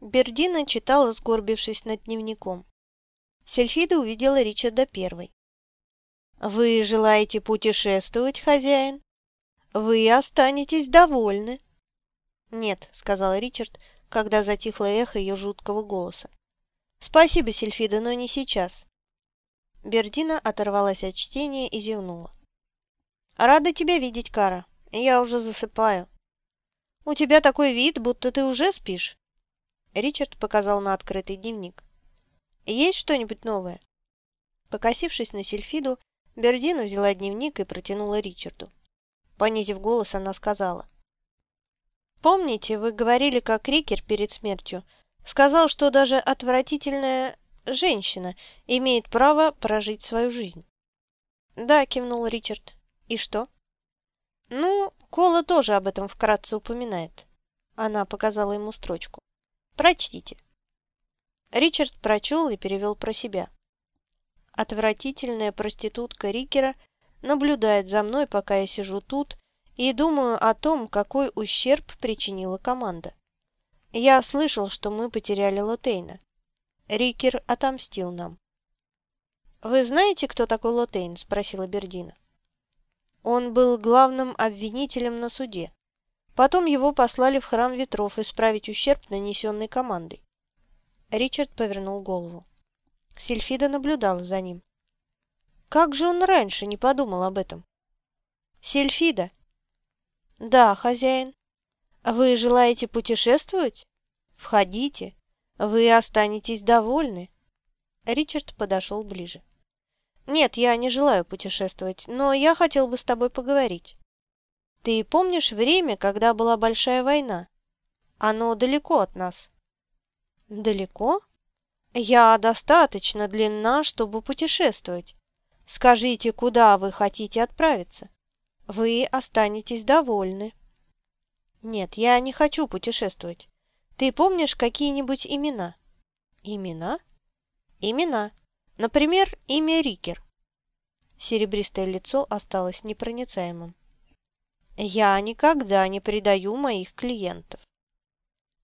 Бердина читала, сгорбившись над дневником. Сельфида увидела Ричарда первой. «Вы желаете путешествовать, хозяин? Вы останетесь довольны». «Нет», — сказал Ричард, когда затихло эхо ее жуткого голоса. «Спасибо, Сельфида, но не сейчас». Бердина оторвалась от чтения и зевнула. «Рада тебя видеть, Кара. Я уже засыпаю». «У тебя такой вид, будто ты уже спишь». Ричард показал на открытый дневник. «Есть что-нибудь новое?» Покосившись на Сельфиду, Бердина взяла дневник и протянула Ричарду. Понизив голос, она сказала. «Помните, вы говорили, как Рикер перед смертью сказал, что даже отвратительная женщина имеет право прожить свою жизнь?» «Да», — кивнул Ричард. «И что?» «Ну, Кола тоже об этом вкратце упоминает». Она показала ему строчку. Прочтите». Ричард прочел и перевел про себя. Отвратительная проститутка Рикера наблюдает за мной, пока я сижу тут, и думаю о том, какой ущерб причинила команда. Я слышал, что мы потеряли Лотейна. Рикер отомстил нам. «Вы знаете, кто такой Лотейн?» – спросила Бердина. Он был главным обвинителем на суде. Потом его послали в храм ветров исправить ущерб, нанесенный командой. Ричард повернул голову. Сильфида наблюдала за ним. Как же он раньше не подумал об этом? Сильфида. Да, хозяин. Вы желаете путешествовать? Входите. Вы останетесь довольны. Ричард подошел ближе. Нет, я не желаю путешествовать, но я хотел бы с тобой поговорить. Ты помнишь время, когда была большая война? Оно далеко от нас. Далеко? Я достаточно длинна, чтобы путешествовать. Скажите, куда вы хотите отправиться? Вы останетесь довольны. Нет, я не хочу путешествовать. Ты помнишь какие-нибудь имена? Имена? Имена. Например, имя Рикер. Серебристое лицо осталось непроницаемым. Я никогда не предаю моих клиентов.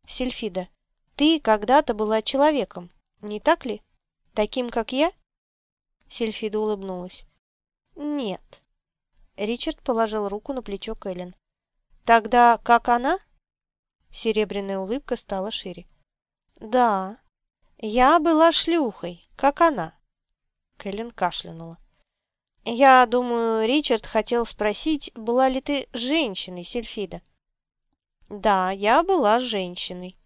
Сильфида, ты когда-то была человеком, не так ли? Таким, как я? Сильфида улыбнулась. Нет. Ричард положил руку на плечо Кэлен. Тогда как она? Серебряная улыбка стала шире. Да, я была шлюхой, как она. Кэлен кашлянула. «Я думаю, Ричард хотел спросить, была ли ты женщиной, Сельфида?» «Да, я была женщиной».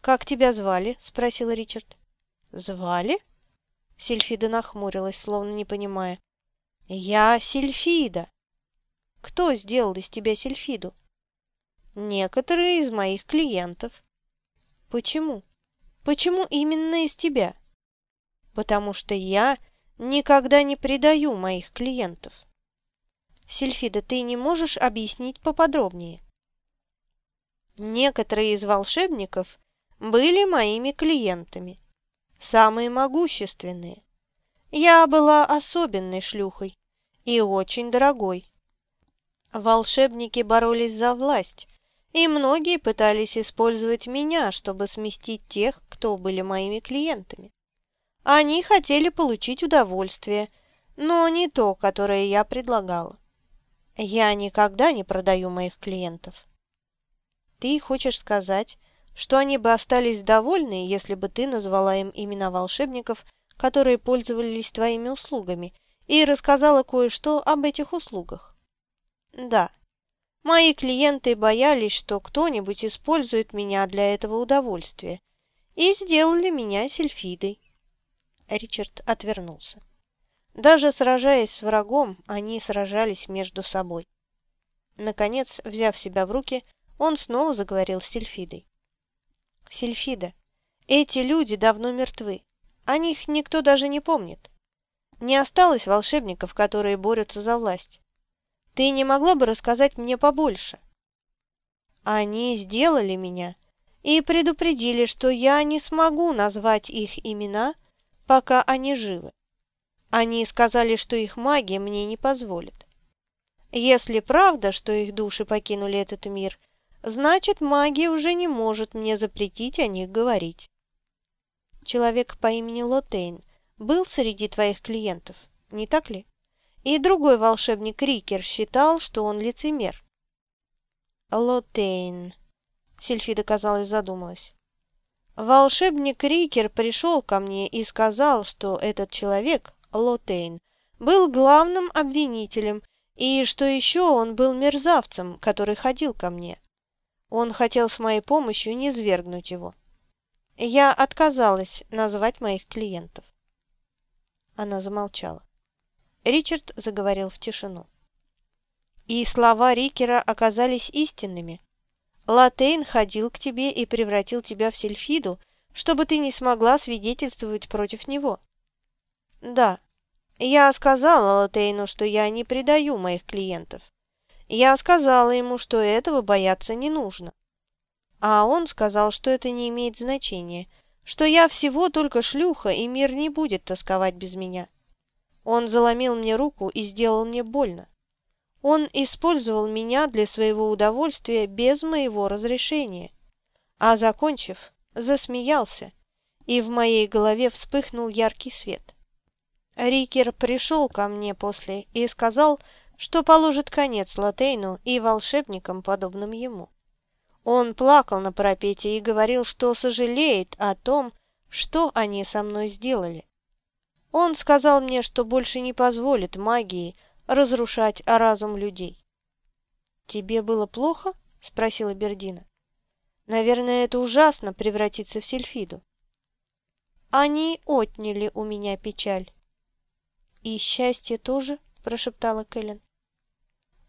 «Как тебя звали?» – спросил Ричард. «Звали?» Сельфида нахмурилась, словно не понимая. «Я Сельфида». «Кто сделал из тебя Сельфиду?» «Некоторые из моих клиентов». «Почему? Почему именно из тебя?» «Потому что я Никогда не предаю моих клиентов. Сильфида, ты не можешь объяснить поподробнее? Некоторые из волшебников были моими клиентами. Самые могущественные. Я была особенной шлюхой и очень дорогой. Волшебники боролись за власть, и многие пытались использовать меня, чтобы сместить тех, кто были моими клиентами. Они хотели получить удовольствие, но не то, которое я предлагала. Я никогда не продаю моих клиентов. Ты хочешь сказать, что они бы остались довольны, если бы ты назвала им имена волшебников, которые пользовались твоими услугами, и рассказала кое-что об этих услугах? Да. Мои клиенты боялись, что кто-нибудь использует меня для этого удовольствия, и сделали меня сельфидой. Ричард отвернулся. Даже сражаясь с врагом, они сражались между собой. Наконец, взяв себя в руки, он снова заговорил с Сильфидой. «Сильфида, эти люди давно мертвы. О них никто даже не помнит. Не осталось волшебников, которые борются за власть. Ты не могла бы рассказать мне побольше?» «Они сделали меня и предупредили, что я не смогу назвать их имена, — пока они живы. Они сказали, что их магия мне не позволит. Если правда, что их души покинули этот мир, значит, магия уже не может мне запретить о них говорить. Человек по имени Лотейн был среди твоих клиентов, не так ли? И другой волшебник Рикер считал, что он лицемер. Лотейн. Сильфида, казалось, задумалась. Волшебник Рикер пришел ко мне и сказал, что этот человек, Лотейн, был главным обвинителем, и что еще он был мерзавцем, который ходил ко мне. Он хотел с моей помощью низвергнуть его. Я отказалась назвать моих клиентов. Она замолчала. Ричард заговорил в тишину. И слова Рикера оказались истинными. Латейн ходил к тебе и превратил тебя в сельфиду, чтобы ты не смогла свидетельствовать против него. Да, я сказала Латейну, что я не предаю моих клиентов. Я сказала ему, что этого бояться не нужно. А он сказал, что это не имеет значения, что я всего только шлюха, и мир не будет тосковать без меня. Он заломил мне руку и сделал мне больно. Он использовал меня для своего удовольствия без моего разрешения. А закончив, засмеялся, и в моей голове вспыхнул яркий свет. Рикер пришел ко мне после и сказал, что положит конец Латейну и волшебникам, подобным ему. Он плакал на парапете и говорил, что сожалеет о том, что они со мной сделали. Он сказал мне, что больше не позволит магии разрушать разум людей. «Тебе было плохо?» – спросила Бердина. «Наверное, это ужасно превратиться в сельфиду». «Они отняли у меня печаль». «И счастье тоже?» – прошептала Кэлен.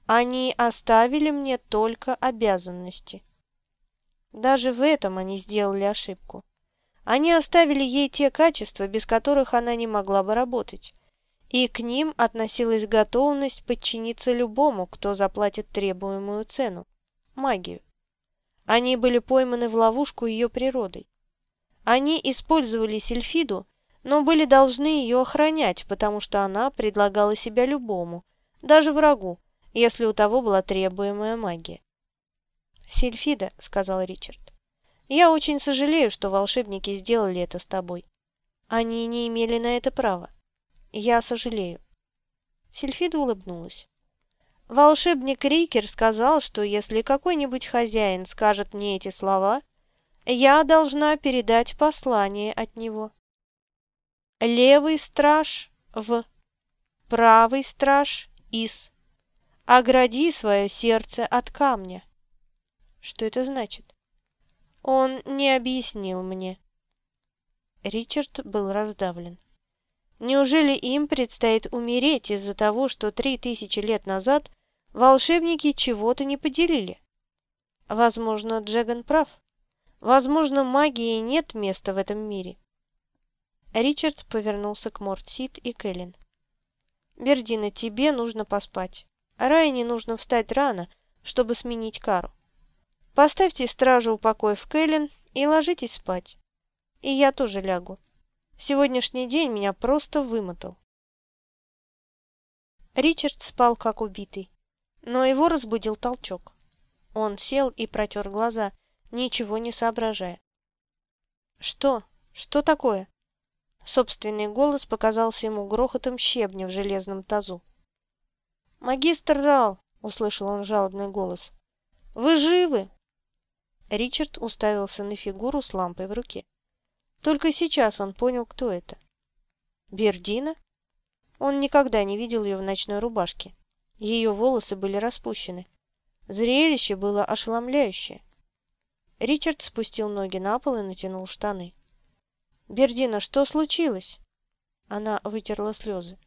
«Они оставили мне только обязанности». Даже в этом они сделали ошибку. Они оставили ей те качества, без которых она не могла бы работать и к ним относилась готовность подчиниться любому, кто заплатит требуемую цену – магию. Они были пойманы в ловушку ее природой. Они использовали сельфиду, но были должны ее охранять, потому что она предлагала себя любому, даже врагу, если у того была требуемая магия. «Сильфида», — сказал Ричард, — «я очень сожалею, что волшебники сделали это с тобой. Они не имели на это права. Я сожалею». Сильфида улыбнулась. Волшебник Рикер сказал, что если какой-нибудь хозяин скажет мне эти слова, я должна передать послание от него. Левый страж в, правый страж из. Огради свое сердце от камня. Что это значит? Он не объяснил мне. Ричард был раздавлен. Неужели им предстоит умереть из-за того, что три тысячи лет назад волшебники чего-то не поделили? Возможно, Джеган прав. Возможно, магии нет места в этом мире. Ричард повернулся к Мортсид и Кэлен. «Бердина, тебе нужно поспать. Райне нужно встать рано, чтобы сменить кару. Поставьте стражу у покоев Кэлен и ложитесь спать. И я тоже лягу. Сегодняшний день меня просто вымотал. Ричард спал как убитый, но его разбудил толчок. Он сел и протер глаза, ничего не соображая. «Что? Что такое?» Собственный голос показался ему грохотом щебня в железном тазу. «Магистр Рал!» — услышал он жалобный голос. «Вы живы?» Ричард уставился на фигуру с лампой в руке. Только сейчас он понял, кто это. Бердина? Он никогда не видел ее в ночной рубашке. Ее волосы были распущены. Зрелище было ошеломляющее. Ричард спустил ноги на пол и натянул штаны. «Бердина, что случилось?» Она вытерла слезы.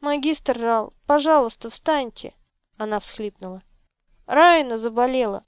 «Магистр Рал, пожалуйста, встаньте!» Она всхлипнула. «Райна заболела.